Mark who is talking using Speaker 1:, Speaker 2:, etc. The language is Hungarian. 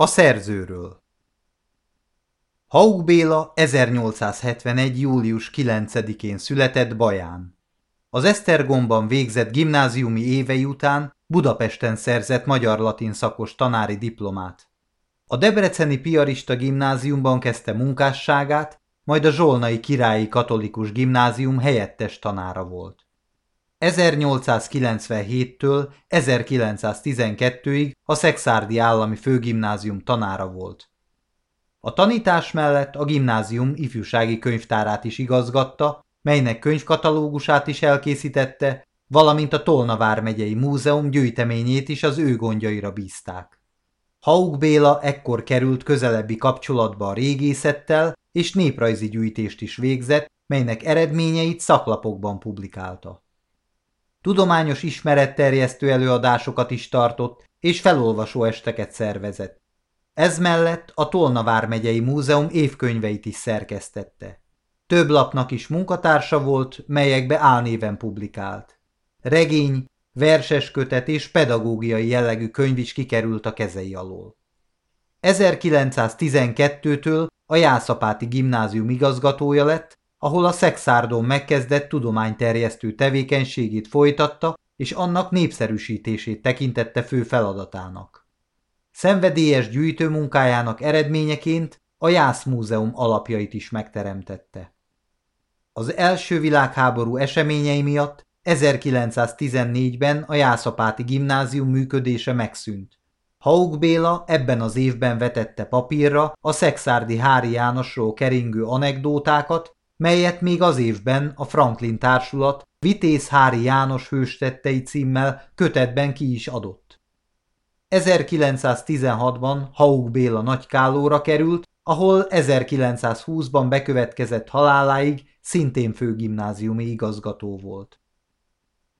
Speaker 1: A szerzőről Haug Béla 1871. július 9-én született Baján. Az Esztergomban végzett gimnáziumi évei után Budapesten szerzett magyar-latin szakos tanári diplomát. A Debreceni Piarista gimnáziumban kezdte munkásságát, majd a Zsolnai Királyi Katolikus Gimnázium helyettes tanára volt. 1897-től 1912-ig a Szexárdi Állami Főgimnázium tanára volt. A tanítás mellett a gimnázium ifjúsági könyvtárát is igazgatta, melynek könyvkatalógusát is elkészítette, valamint a Tolna vármegyei múzeum gyűjteményét is az ő gondjaira bízták. Haug Béla ekkor került közelebbi kapcsolatba a régészettel, és néprajzi gyűjtést is végzett, melynek eredményeit szaklapokban publikálta. Tudományos ismeretterjesztő előadásokat is tartott, és felolvasó esteket szervezett. Ez mellett a Tolna vármegyei múzeum évkönyveit is szerkesztette. Több lapnak is munkatársa volt, melyekbe álnéven publikált. Regény, verseskötet és pedagógiai jellegű könyv is kikerült a kezei alól. 1912-től a Jászapáti gimnázium igazgatója lett, ahol a szexárdon megkezdett tudományterjesztő tevékenységét folytatta, és annak népszerűsítését tekintette fő feladatának. Szenvedélyes gyűjtőmunkájának eredményeként a Jász Múzeum alapjait is megteremtette. Az első világháború eseményei miatt 1914-ben a Jászapáti gimnázium működése megszűnt. Haug Béla ebben az évben vetette papírra a Szexárdi Hári Jánosról keringő anekdótákat, melyet még az évben a Franklin Társulat Vitéz Hári János hőstettei címmel kötetben ki is adott. 1916-ban Haug Béla Nagykálóra került, ahol 1920-ban bekövetkezett haláláig szintén főgimnáziumi igazgató volt.